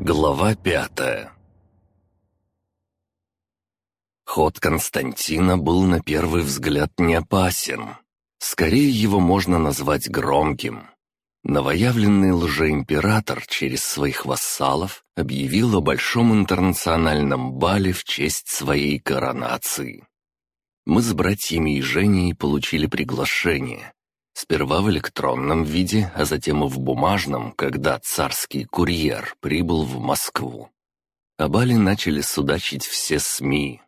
Глава пятая Ход Константина был на первый взгляд не опасен. Скорее его можно назвать громким. Новоявленный лжеимператор через своих вассалов объявил о большом интернациональном бале в честь своей коронации. Мы с братьями и Женей получили приглашение. Сперва в электронном виде, а затем и в бумажном, когда царский курьер прибыл в Москву. О бале начали судачить все СМИ.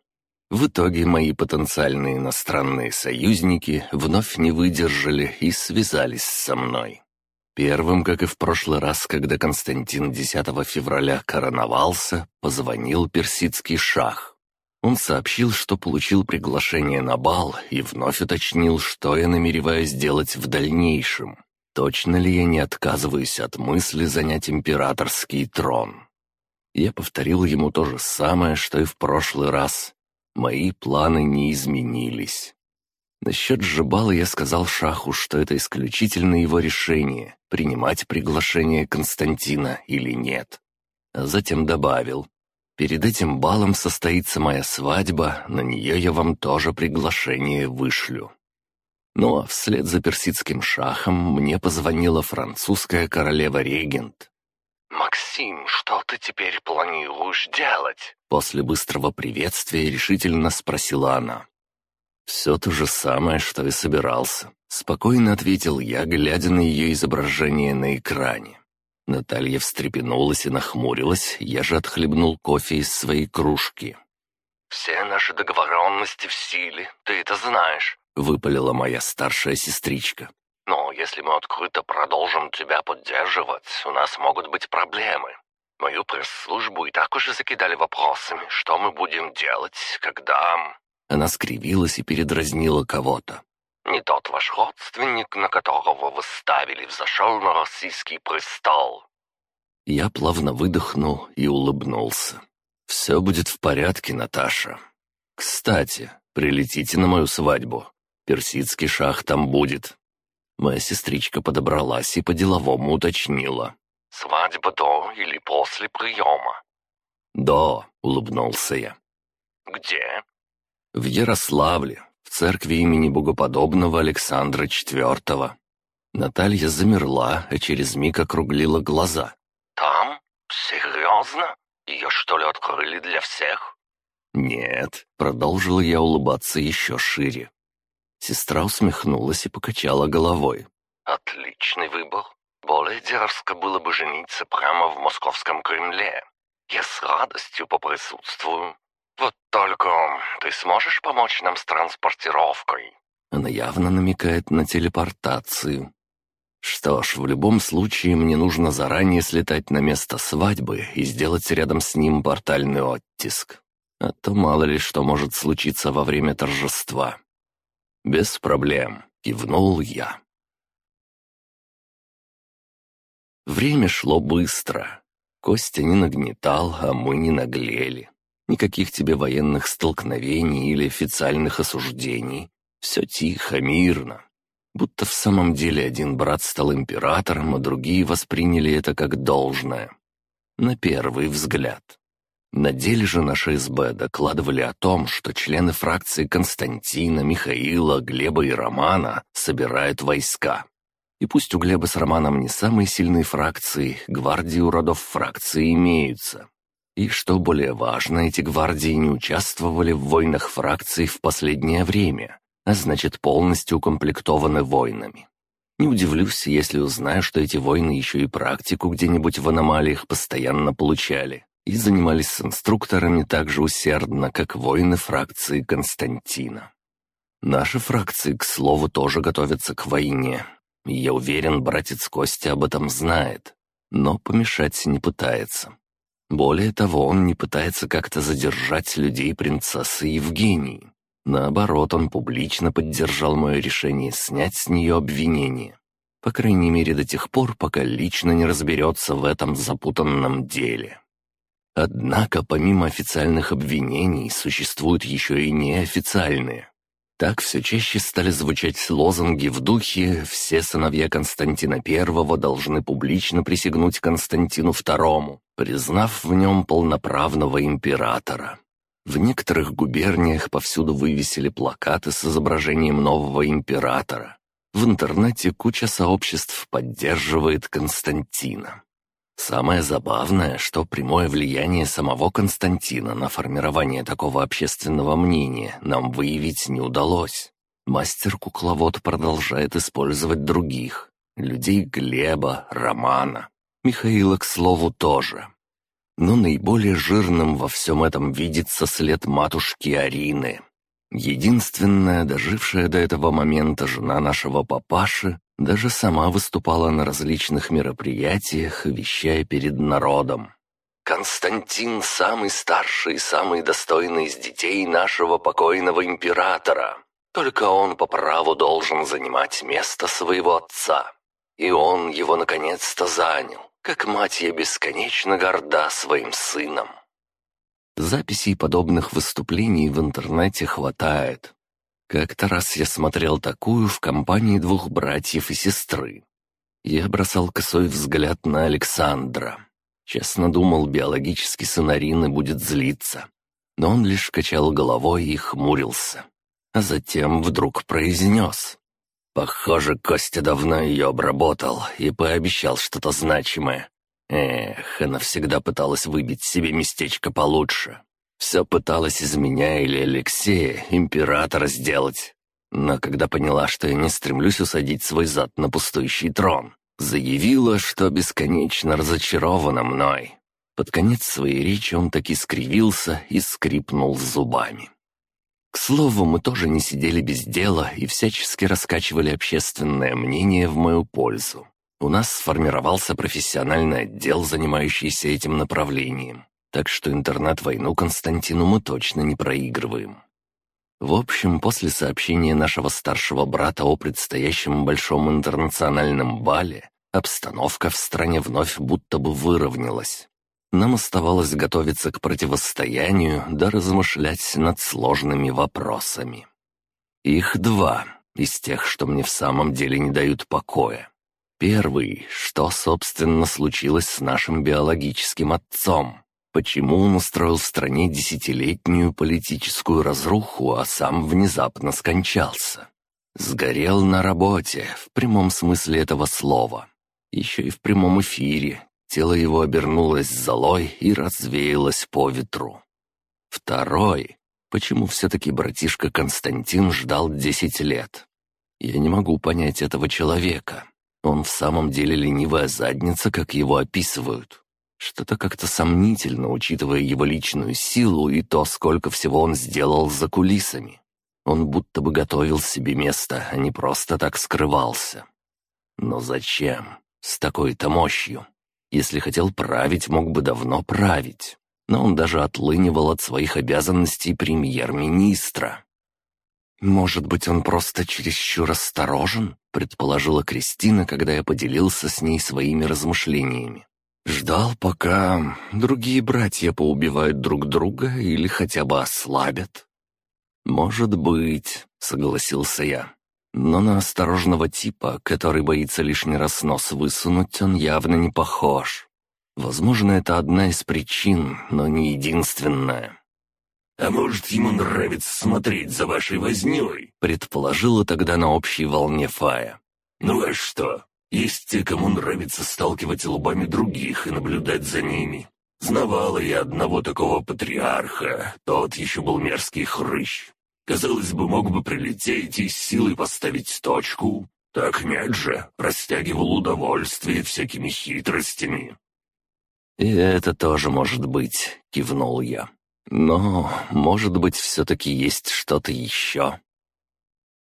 В итоге мои потенциальные иностранные союзники вновь не выдержали и связались со мной. Первым, как и в прошлый раз, когда Константин 10 февраля короновался, позвонил персидский шах. Он сообщил, что получил приглашение на бал и вновь уточнил, что я намереваюсь делать в дальнейшем. Точно ли я не отказываюсь от мысли занять императорский трон? Я повторил ему то же самое, что и в прошлый раз. Мои планы не изменились. Насчет Жебала я сказал Шаху, что это исключительно его решение, принимать приглашение Константина или нет. А затем добавил, «Перед этим балом состоится моя свадьба, на нее я вам тоже приглашение вышлю». Ну а вслед за персидским шахом мне позвонила французская королева-регент. «Максим, что ты теперь планируешь делать?» После быстрого приветствия решительно спросила она. «Все то же самое, что и собирался», — спокойно ответил я, глядя на ее изображение на экране. Наталья встрепенулась и нахмурилась, я же отхлебнул кофе из своей кружки. «Все наши договоренности в силе, ты это знаешь», — выпалила моя старшая сестричка. «Но если мы открыто продолжим тебя поддерживать, у нас могут быть проблемы. Мою пресс-службу и так уже закидали вопросами, что мы будем делать, когда...» Она скривилась и передразнила кого-то. «Не тот ваш родственник, на которого вы ставили, взошел на российский престол». Я плавно выдохнул и улыбнулся. «Все будет в порядке, Наташа. Кстати, прилетите на мою свадьбу. Персидский шах там будет». Моя сестричка подобралась и по-деловому уточнила. «Свадьба до или после приема?» «До», — улыбнулся я. «Где?» В Ярославле, в церкви имени богоподобного Александра IV. Наталья замерла, а через миг округлила глаза. «Там? Серьезно? Ее что ли открыли для всех?» «Нет», — продолжил я улыбаться еще шире. Сестра усмехнулась и покачала головой. «Отличный выбор. Более дерзко было бы жениться прямо в московском Кремле. Я с радостью поприсутствую. «Вот только ты сможешь помочь нам с транспортировкой?» Она явно намекает на телепортацию. Что ж, в любом случае мне нужно заранее слетать на место свадьбы и сделать рядом с ним портальный оттиск. А то мало ли что может случиться во время торжества. «Без проблем», — кивнул я. Время шло быстро. Костя не нагнетал, а мы не наглели. Никаких тебе военных столкновений или официальных осуждений. Все тихо, мирно. Будто в самом деле один брат стал императором, а другие восприняли это как должное. На первый взгляд. На деле же наши СБ докладывали о том, что члены фракции Константина, Михаила, Глеба и Романа собирают войска. И пусть у Глеба с Романом не самые сильные фракции, гвардии у родов фракции имеются. И что более важно, эти гвардии не участвовали в войнах фракций в последнее время, а значит полностью укомплектованы воинами. Не удивлюсь, если узнаю, что эти воины еще и практику где-нибудь в аномалиях постоянно получали и занимались с инструкторами так же усердно, как воины фракции Константина. Наши фракции, к слову, тоже готовятся к войне. Я уверен, братец Костя об этом знает, но помешать не пытается. Более того, он не пытается как-то задержать людей принцессы Евгении. Наоборот, он публично поддержал мое решение снять с нее обвинение. По крайней мере, до тех пор, пока лично не разберется в этом запутанном деле. Однако, помимо официальных обвинений, существуют еще и неофициальные. Так все чаще стали звучать лозунги в духе «все сыновья Константина I должны публично присягнуть Константину II», признав в нем полноправного императора. В некоторых губерниях повсюду вывесили плакаты с изображением нового императора. В интернете куча сообществ поддерживает Константина. Самое забавное, что прямое влияние самого Константина на формирование такого общественного мнения нам выявить не удалось. Мастер-кукловод продолжает использовать других. Людей Глеба, Романа. Михаила, к слову, тоже. Но наиболее жирным во всем этом видится след матушки Арины. Единственная, дожившая до этого момента жена нашего папаши, даже сама выступала на различных мероприятиях, вещая перед народом. «Константин — самый старший и самый достойный из детей нашего покойного императора. Только он по праву должен занимать место своего отца. И он его наконец-то занял, как мать я бесконечно горда своим сыном». Записей подобных выступлений в интернете хватает. Как-то раз я смотрел такую в компании двух братьев и сестры. Я бросал косой взгляд на Александра. Честно думал, биологический сын Арины будет злиться. Но он лишь качал головой и хмурился. А затем вдруг произнес. «Похоже, Костя давно ее обработал и пообещал что-то значимое. Эх, она всегда пыталась выбить себе местечко получше. Все пыталась из меня или Алексея императора сделать. Но когда поняла, что я не стремлюсь усадить свой зад на пустующий трон, заявила, что бесконечно разочарована мной. Под конец своей речи он таки скривился и скрипнул зубами. К слову, мы тоже не сидели без дела и всячески раскачивали общественное мнение в мою пользу. У нас сформировался профессиональный отдел, занимающийся этим направлением так что интернет-войну Константину мы точно не проигрываем. В общем, после сообщения нашего старшего брата о предстоящем большом интернациональном бале, обстановка в стране вновь будто бы выровнялась. Нам оставалось готовиться к противостоянию да размышлять над сложными вопросами. Их два, из тех, что мне в самом деле не дают покоя. Первый, что, собственно, случилось с нашим биологическим отцом. Почему он устроил в стране десятилетнюю политическую разруху, а сам внезапно скончался? Сгорел на работе, в прямом смысле этого слова. Еще и в прямом эфире. Тело его обернулось золой и развеялось по ветру. Второй. Почему все-таки братишка Константин ждал десять лет? Я не могу понять этого человека. Он в самом деле ленивая задница, как его описывают. Что-то как-то сомнительно, учитывая его личную силу и то, сколько всего он сделал за кулисами. Он будто бы готовил себе место, а не просто так скрывался. Но зачем? С такой-то мощью. Если хотел править, мог бы давно править. Но он даже отлынивал от своих обязанностей премьер-министра. «Может быть, он просто чересчур осторожен?» — предположила Кристина, когда я поделился с ней своими размышлениями. Ждал, пока другие братья поубивают друг друга или хотя бы ослабят. «Может быть», — согласился я. «Но на осторожного типа, который боится лишний раз нос высунуть, он явно не похож. Возможно, это одна из причин, но не единственная». «А может, ему нравится смотреть за вашей вознёй?» — предположила тогда на общей волне Фая. «Ну а что? Есть те, кому нравится сталкивать лбами других и наблюдать за ними. Знавала я одного такого патриарха, тот еще был мерзкий хрыщ. Казалось бы, мог бы прилететь и силой поставить точку. Так нет же, растягивал удовольствие всякими хитростями. «И это тоже может быть», — кивнул я. «Но, может быть, все-таки есть что-то еще».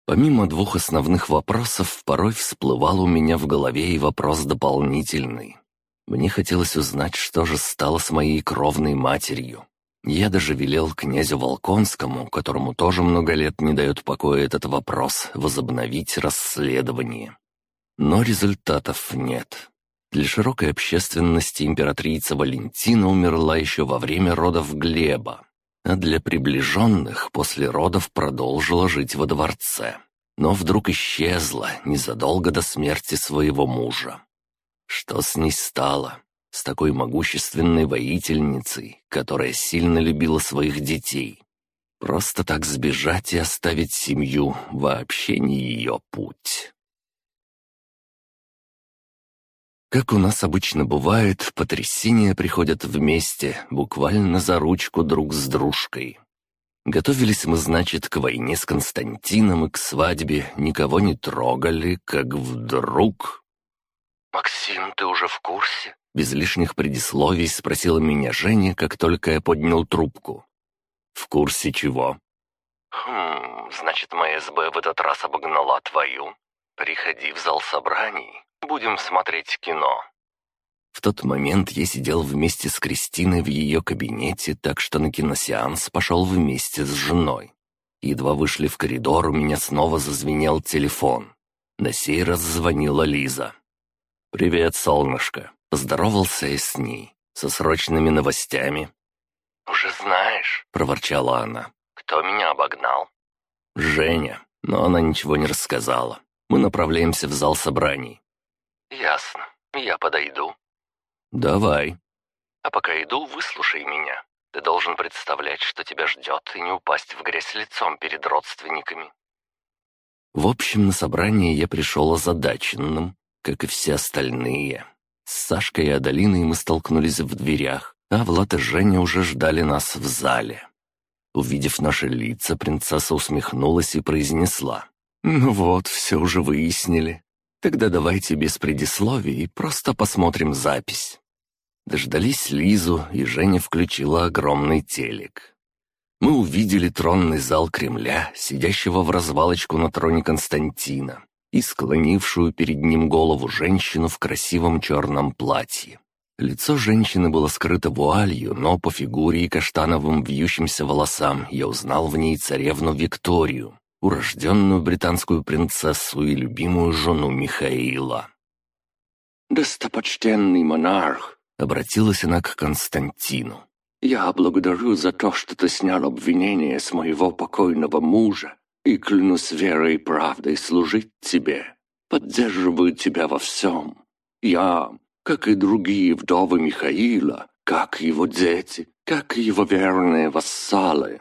Помимо двух основных вопросов, порой всплывал у меня в голове и вопрос дополнительный. Мне хотелось узнать, что же стало с моей кровной матерью. Я даже велел князю Волконскому, которому тоже много лет не дает покоя этот вопрос, возобновить расследование. Но результатов нет. Для широкой общественности императрица Валентина умерла еще во время родов Глеба. А для приближенных после родов продолжила жить во дворце. Но вдруг исчезла незадолго до смерти своего мужа. Что с ней стало? С такой могущественной воительницей, которая сильно любила своих детей. Просто так сбежать и оставить семью вообще не ее путь. Как у нас обычно бывает, потрясения приходят вместе, буквально за ручку друг с дружкой. Готовились мы, значит, к войне с Константином и к свадьбе, никого не трогали, как вдруг... «Максим, ты уже в курсе?» Без лишних предисловий спросила меня Женя, как только я поднял трубку. «В курсе чего?» «Хм, значит, моя СБ в этот раз обогнала твою. Приходи в зал собраний, Будем смотреть кино». В тот момент я сидел вместе с Кристиной в ее кабинете, так что на киносеанс пошел вместе с женой. Едва вышли в коридор, у меня снова зазвенел телефон. На сей раз звонила Лиза. «Привет, солнышко!» Поздоровался я с ней. Со срочными новостями. «Уже знаешь», — проворчала она. «Кто меня обогнал?» «Женя». Но она ничего не рассказала. Мы направляемся в зал собраний. «Ясно. Я подойду». «Давай». «А пока иду, выслушай меня. Ты должен представлять, что тебя ждет, и не упасть в грязь лицом перед родственниками». В общем, на собрание я пришел озадаченным, как и все остальные. С Сашкой и Адалиной мы столкнулись в дверях, а Влад и Женя уже ждали нас в зале. Увидев наши лица, принцесса усмехнулась и произнесла. «Ну вот, все уже выяснили. Тогда давайте без предисловий просто посмотрим запись. Дождались Лизу, и Женя включила огромный телек. Мы увидели тронный зал Кремля, сидящего в развалочку на троне Константина, и склонившую перед ним голову женщину в красивом черном платье. Лицо женщины было скрыто вуалью, но по фигуре и каштановым вьющимся волосам я узнал в ней царевну Викторию, урожденную британскую принцессу и любимую жену Михаила. «Достопочтенный монарх!» — обратилась она к Константину. «Я благодарю за то, что ты снял обвинение с моего покойного мужа и клянусь верой и правдой служить тебе. Поддерживаю тебя во всем. Я, как и другие вдовы Михаила, как его дети, как и его верные вассалы,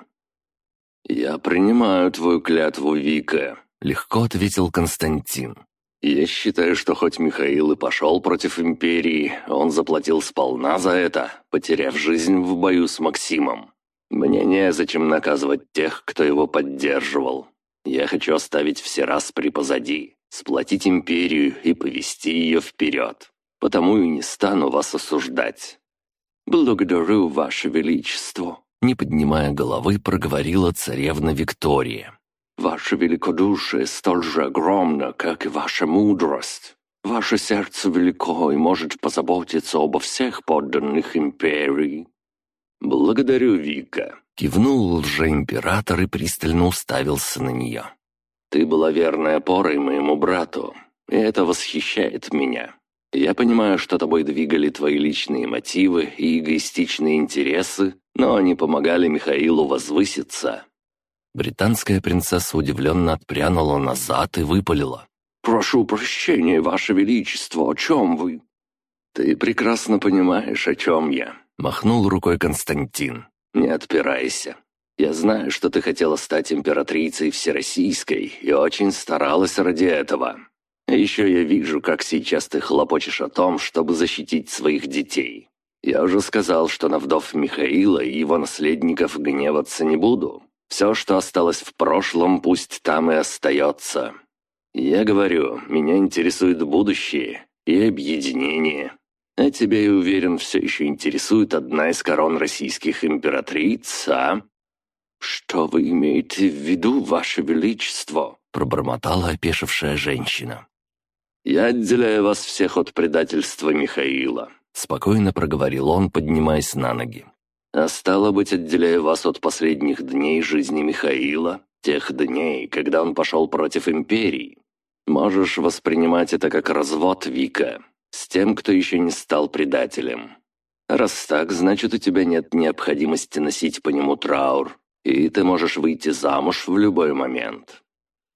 «Я принимаю твою клятву, Вика», — легко ответил Константин. «Я считаю, что хоть Михаил и пошел против империи, он заплатил сполна за это, потеряв жизнь в бою с Максимом. Мне незачем наказывать тех, кто его поддерживал. Я хочу оставить все распри позади, сплотить империю и повести ее вперед. Потому и не стану вас осуждать». «Благодарю, Ваше Величество», не поднимая головы, проговорила царевна Виктория. «Ваше великодушие столь же огромно, как и ваша мудрость. Ваше сердце велико и может позаботиться обо всех подданных империи». «Благодарю, Вика», — кивнул лжеимператор и пристально уставился на нее. «Ты была верной опорой моему брату, и это восхищает меня. Я понимаю, что тобой двигали твои личные мотивы и эгоистичные интересы, но они помогали Михаилу возвыситься». Британская принцесса удивленно отпрянула назад и выпалила. «Прошу прощения, Ваше Величество, о чем вы?» «Ты прекрасно понимаешь, о чем я», — махнул рукой Константин. «Не отпирайся. Я знаю, что ты хотела стать императрицей всероссийской и очень старалась ради этого. Еще я вижу, как сейчас ты хлопочешь о том, чтобы защитить своих детей. Я уже сказал, что на вдов Михаила и его наследников гневаться не буду. Все, что осталось в прошлом, пусть там и остается. Я говорю, меня интересует будущее и объединение. А тебя, я уверен, все еще интересует одна из корон российских императриц, а?» «Что вы имеете в виду, Ваше Величество?» пробормотала опешившая женщина. «Я отделяю вас всех от предательства Михаила», — спокойно проговорил он, поднимаясь на ноги. «А стало быть, отделяю вас от последних дней жизни Михаила, тех дней, когда он пошел против империи. Можешь воспринимать это как развод Вика с тем, кто еще не стал предателем». Раз так, значит, у тебя нет необходимости носить по нему траур, и ты можешь выйти замуж в любой момент.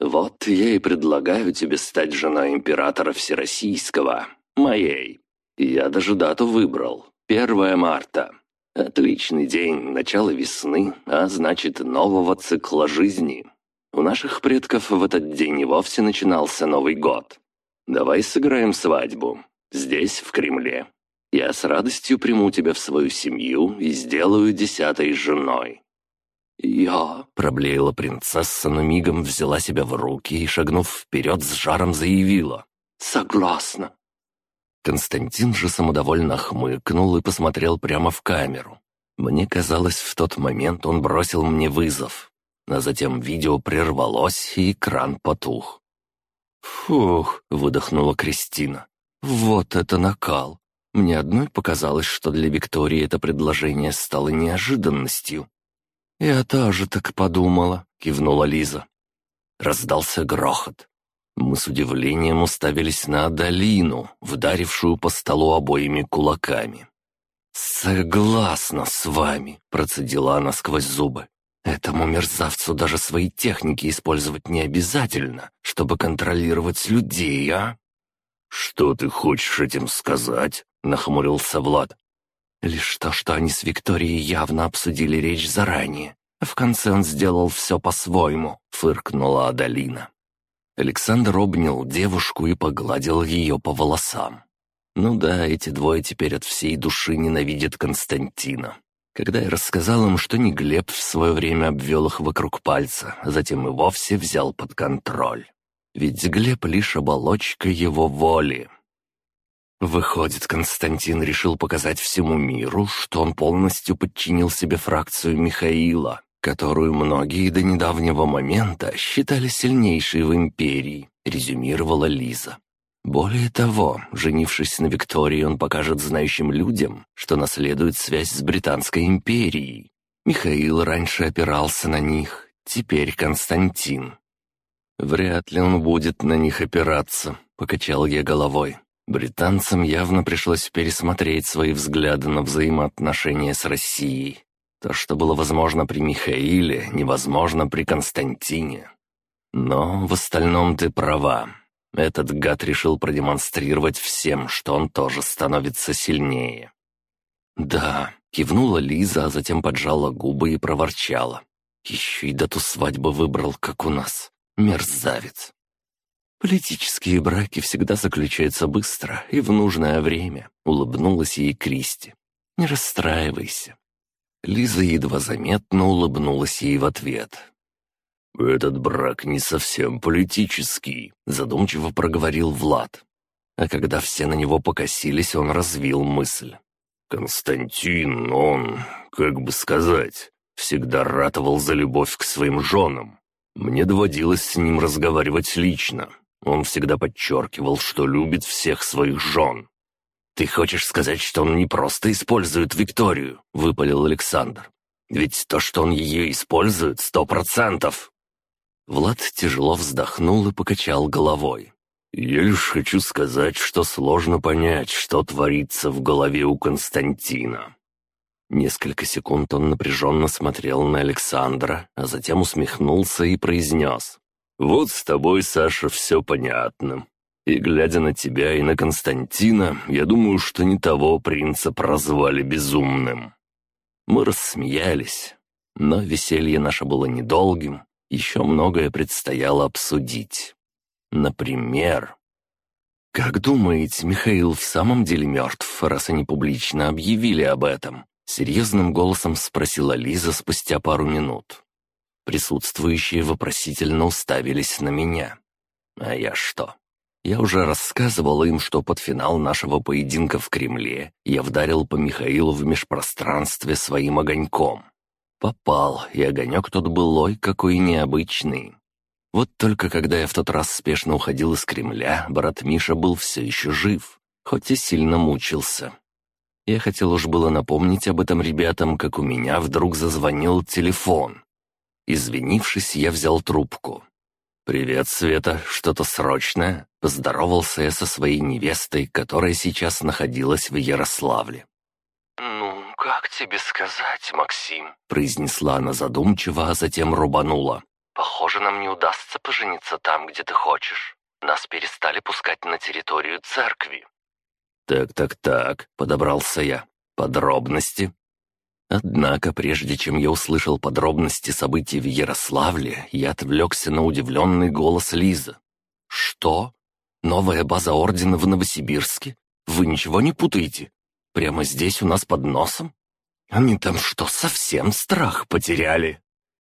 Вот я и предлагаю тебе стать женой императора Всероссийского, моей. Я даже дату выбрал. 1 марта. Отличный день, начало весны, а значит, нового цикла жизни. У наших предков в этот день и вовсе начинался Новый год. Давай сыграем свадьбу. Здесь, в Кремле. Я с радостью приму тебя в свою семью и сделаю десятой женой. «Я...» — проблеяла принцесса, но мигом взяла себя в руки и, шагнув вперед, с жаром заявила. «Согласна». Константин же самодовольно хмыкнул и посмотрел прямо в камеру. Мне казалось, в тот момент он бросил мне вызов. А затем видео прервалось, и экран потух. «Фух», — выдохнула Кристина. «Вот это накал! Мне одной показалось, что для Виктории это предложение стало неожиданностью. «Я тоже так подумала», — кивнула Лиза. Раздался грохот. Мы с удивлением уставились на Адалину, вдарившую по столу обоими кулаками. «Согласна с вами», — процедила она сквозь зубы. «Этому мерзавцу даже свои техники использовать не обязательно, чтобы контролировать людей, а?» «Что ты хочешь этим сказать?» — нахмурился Влад. Лишь то, что они с Викторией явно обсудили речь заранее. В конце он сделал все по-своему, фыркнула Адалина. Александр обнял девушку и погладил ее по волосам. Ну да, эти двое теперь от всей души ненавидят Константина. Когда я рассказал им, что не Глеб в свое время обвел их вокруг пальца, а затем и вовсе взял под контроль. Ведь Глеб лишь оболочка его воли, Выходит, Константин решил показать всему миру, что он полностью подчинил себе фракцию Михаила, которую многие до недавнего момента считали сильнейшей в империи, резюмировала Лиза. Более того, женившись на Виктории, он покажет знающим людям, что наследует связь с Британской империей. Михаил раньше опирался на них, теперь Константин. «Вряд ли он будет на них опираться», — покачал я головой. Британцам явно пришлось пересмотреть свои взгляды на взаимоотношения с Россией. То, что было возможно при Михаиле, невозможно при Константине. Но в остальном ты права. Этот гад решил продемонстрировать всем, что он тоже становится сильнее. «Да», — кивнула Лиза, а затем поджала губы и проворчала. «Еще и дату свадьбы выбрал, как у нас. Мерзавец». «Политические браки всегда заключаются быстро и в нужное время», — улыбнулась ей Кристи. «Не расстраивайся». Лиза едва заметно улыбнулась ей в ответ. «Этот брак не совсем политический», — задумчиво проговорил Влад. А когда все на него покосились, он развил мысль. «Константин, он, как бы сказать, всегда ратовал за любовь к своим женам. Мне доводилось с ним разговаривать лично, он всегда подчеркивал, что любит всех своих жен. «Ты хочешь сказать, что он не просто использует Викторию?» — выпалил Александр. «Ведь то, что он ее использует, сто процентов!» Влад тяжело вздохнул и покачал головой. «Я лишь хочу сказать, что сложно понять, что творится в голове у Константина». Несколько секунд он напряженно смотрел на Александра, а затем усмехнулся и произнес. «Вот с тобой, Саша, все понятно. И глядя на тебя и на Константина, я думаю, что не того принца прозвали безумным». Мы рассмеялись, но веселье наше было недолгим, еще многое предстояло обсудить. Например... «Как думаете, Михаил в самом деле мертв, раз они публично объявили об этом?» Серьезным голосом спросила Лиза спустя пару минут. Присутствующие вопросительно уставились на меня. А я что? Я уже рассказывал им, что под финал нашего поединка в Кремле я вдарил по Михаилу в межпространстве своим огоньком. Попал, и огонек тот был ой какой необычный. Вот только когда я в тот раз спешно уходил из Кремля, брат Миша был все еще жив, хоть и сильно мучился. Я хотел уж было напомнить об этом ребятам, как у меня вдруг зазвонил телефон. Извинившись, я взял трубку. «Привет, Света, что-то срочное?» Поздоровался я со своей невестой, которая сейчас находилась в Ярославле. тебе сказать, Максим?» произнесла она задумчиво, а затем рубанула. «Похоже, нам не удастся пожениться там, где ты хочешь. Нас перестали пускать на территорию церкви». «Так-так-так», — подобрался я. «Подробности?» Однако, прежде чем я услышал подробности событий в Ярославле, я отвлекся на удивленный голос Лизы. «Что? Новая база Ордена в Новосибирске? Вы ничего не путаете? Прямо здесь у нас под носом? Они там что, совсем страх потеряли?»